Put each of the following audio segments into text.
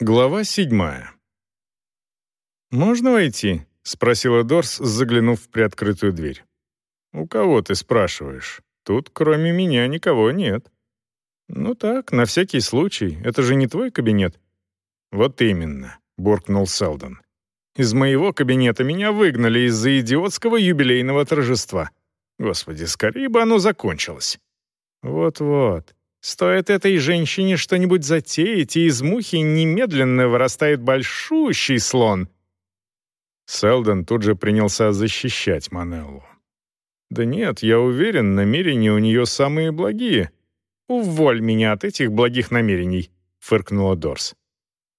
Глава седьмая. «Можно войти?» — спросила Дорс, заглянув в приоткрытую дверь. «У кого ты спрашиваешь? Тут кроме меня никого нет». «Ну так, на всякий случай. Это же не твой кабинет». «Вот именно», — буркнул Селдон. «Из моего кабинета меня выгнали из-за идиотского юбилейного торжества. Господи, скорее бы оно закончилось». «Вот-вот. Стоит этой женщине что-нибудь затеять, и из мухи немедленно вырастает большущий слон». Селдон тут же принялся защищать Манеллу. «Да нет, я уверен, намерения у нее самые благие. Уволь меня от этих благих намерений», — фыркнула Дорс.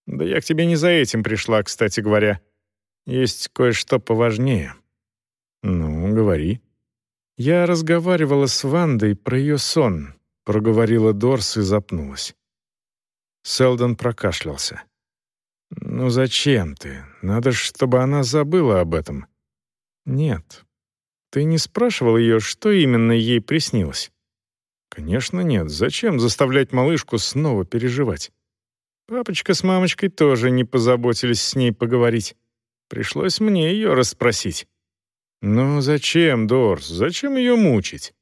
«Да я к тебе не за этим пришла, кстати говоря. Есть кое-что поважнее». «Ну, говори». Я разговаривала с Вандой про ее сон, проговорила Дорс и запнулась. Селдон прокашлялся. «Ну зачем ты? Надо чтобы она забыла об этом». «Нет. Ты не спрашивал ее, что именно ей приснилось?» «Конечно нет. Зачем заставлять малышку снова переживать?» Папочка с мамочкой тоже не позаботились с ней поговорить. Пришлось мне ее расспросить. «Ну зачем, Дорс? Зачем ее мучить?»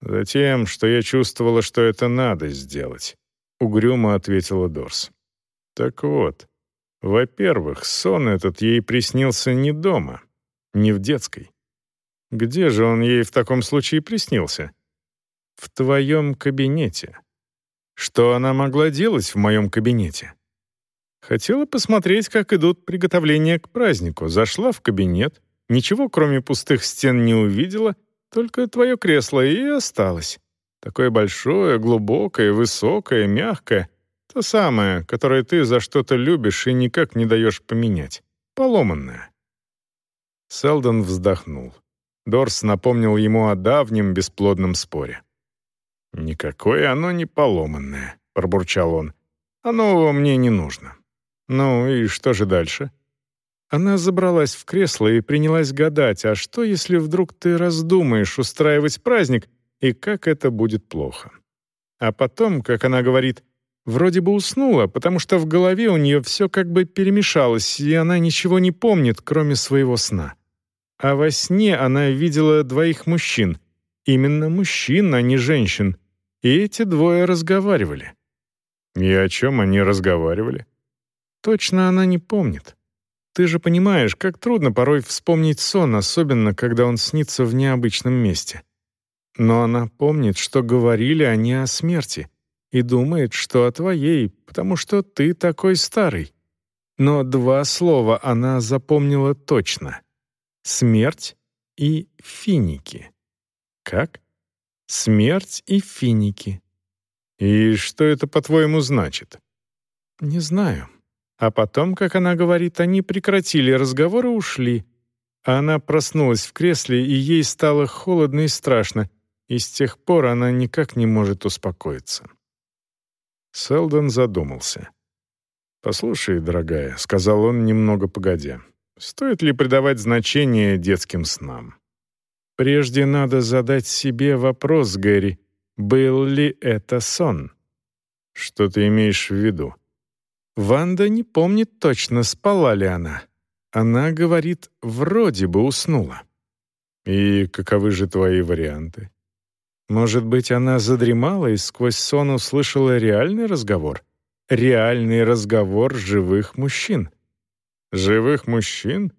«Затем, что я чувствовала, что это надо сделать», — угрюмо ответила Дорс. «Так вот, во-первых, сон этот ей приснился не дома, не в детской. Где же он ей в таком случае приснился? В твоем кабинете. Что она могла делать в моем кабинете? Хотела посмотреть, как идут приготовления к празднику, зашла в кабинет, ничего кроме пустых стен не увидела — только твое кресло и осталось. Такое большое, глубокое, высокое, мягкое. То самое, которое ты за что-то любишь и никак не даешь поменять. Поломанное». Селдон вздохнул. Дорс напомнил ему о давнем бесплодном споре. «Никакое оно не поломанное», — пробурчал он. «Оно мне не нужно». «Ну и что же дальше?» Она забралась в кресло и принялась гадать, а что, если вдруг ты раздумаешь устраивать праздник, и как это будет плохо. А потом, как она говорит, вроде бы уснула, потому что в голове у нее все как бы перемешалось, и она ничего не помнит, кроме своего сна. А во сне она видела двоих мужчин. Именно мужчин, а не женщин. И эти двое разговаривали. И о чем они разговаривали? Точно она не помнит. Ты же понимаешь, как трудно порой вспомнить сон, особенно когда он снится в необычном месте. Но она помнит, что говорили они о смерти, и думает, что о твоей, потому что ты такой старый. Но два слова она запомнила точно. Смерть и финики. Как? Смерть и финики. И что это, по-твоему, значит? Не знаю. А потом, как она говорит, они прекратили разговор и ушли. А она проснулась в кресле, и ей стало холодно и страшно, и с тех пор она никак не может успокоиться. Селдон задумался. «Послушай, дорогая», — сказал он немного погодя, «стоит ли придавать значение детским снам?» «Прежде надо задать себе вопрос, Гэри, был ли это сон?» «Что ты имеешь в виду?» Ванда не помнит точно, спала ли она. Она говорит, вроде бы уснула. И каковы же твои варианты? Может быть, она задремала и сквозь сон услышала реальный разговор? Реальный разговор живых мужчин. Живых мужчин,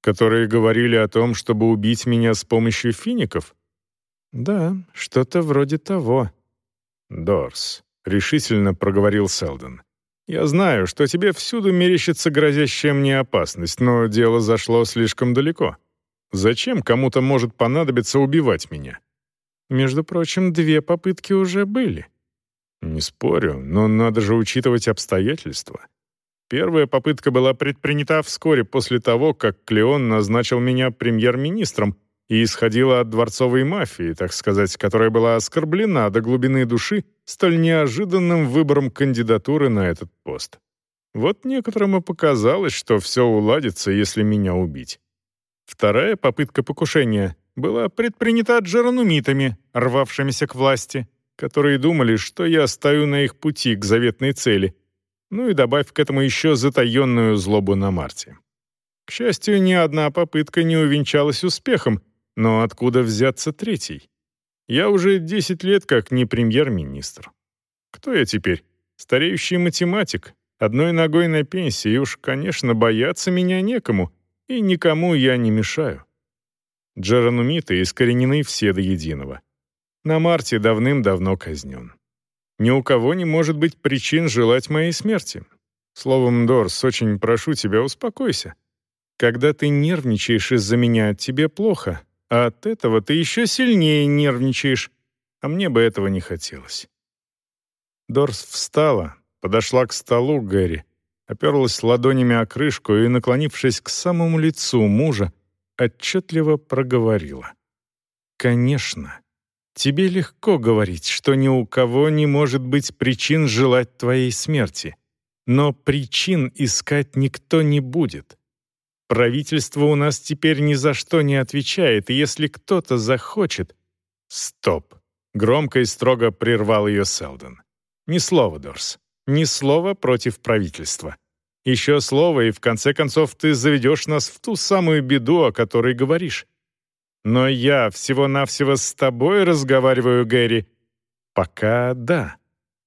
которые говорили о том, чтобы убить меня с помощью фиников? Да, что-то вроде того. Дорс, решительно проговорил Селдон. Я знаю, что тебе всюду мерещится грозящая мне опасность, но дело зашло слишком далеко. Зачем кому-то может понадобиться убивать меня? Между прочим, две попытки уже были. Не спорю, но надо же учитывать обстоятельства. Первая попытка была предпринята вскоре после того, как Клеон назначил меня премьер-министром и исходила от дворцовой мафии, так сказать, которая была оскорблена до глубины души столь неожиданным выбором кандидатуры на этот пост. Вот некоторым и показалось, что все уладится, если меня убить. Вторая попытка покушения была предпринята джеронумитами, рвавшимися к власти, которые думали, что я стою на их пути к заветной цели. Ну и добавь к этому еще затаенную злобу на Марте. К счастью, ни одна попытка не увенчалась успехом, но откуда взяться третий? Я уже 10 лет как не премьер-министр. Кто я теперь? Стареющий математик, одной ногой на пенсии, и уж, конечно, бояться меня некому, и никому я не мешаю. Джеранумиты искоренены все до единого. На Марте давным-давно казнен. Ни у кого не может быть причин желать моей смерти. Словом, Дорс, очень прошу тебя, успокойся. Когда ты нервничаешь из-за меня, тебе плохо, а от этого ты еще сильнее нервничаешь, а мне бы этого не хотелось». Дорс встала, подошла к столу Гэри, оперлась ладонями о крышку и, наклонившись к самому лицу мужа, отчетливо проговорила. «Конечно, тебе легко говорить, что ни у кого не может быть причин желать твоей смерти, но причин искать никто не будет. Правительство у нас теперь ни за что не отвечает, и если кто-то захочет... Стоп. Громко и строго прервал ее Селдон. Ни слова, Дорс. Ни слова против правительства. Еще слово, и в конце концов ты заведешь нас в ту самую беду, о которой говоришь. Но я всего-навсего с тобой разговариваю, Гэри. Пока да.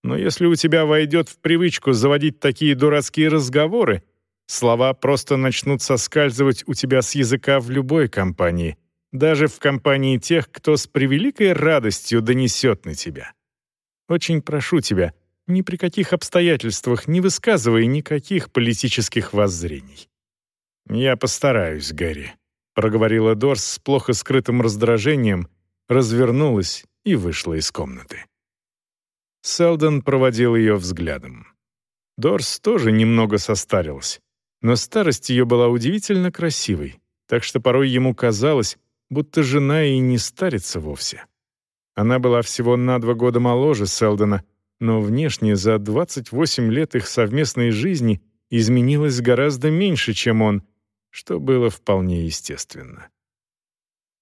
Но если у тебя войдет в привычку заводить такие дурацкие разговоры, Слова просто начнут соскальзывать у тебя с языка в любой компании, даже в компании тех, кто с превеликой радостью донесет на тебя. Очень прошу тебя, ни при каких обстоятельствах не высказывай никаких политических воззрений. «Я постараюсь, Гэри», — проговорила Дорс с плохо скрытым раздражением, развернулась и вышла из комнаты. Селдон проводил ее взглядом. Дорс тоже немного состарилась. Но старость ее была удивительно красивой, так что порой ему казалось, будто жена и не старится вовсе. Она была всего на два года моложе Селдона, но внешне за 28 лет их совместной жизни изменилась гораздо меньше, чем он, что было вполне естественно.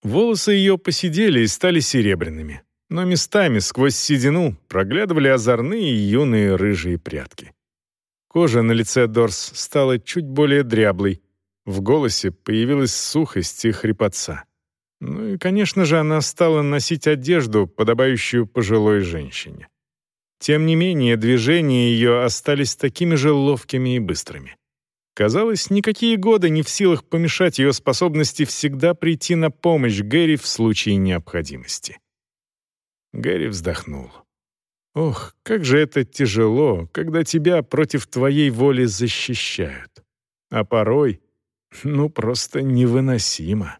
Волосы ее посидели и стали серебряными, но местами сквозь седину проглядывали озорные юные рыжие прядки. Кожа на лице Дорс стала чуть более дряблой. В голосе появилась сухость и хрипотца. Ну и, конечно же, она стала носить одежду, подобающую пожилой женщине. Тем не менее, движения ее остались такими же ловкими и быстрыми. Казалось, никакие годы не в силах помешать ее способности всегда прийти на помощь Гэри в случае необходимости. Гэри вздохнул. Ох, как же это тяжело, когда тебя против твоей воли защищают. А порой, ну, просто невыносимо.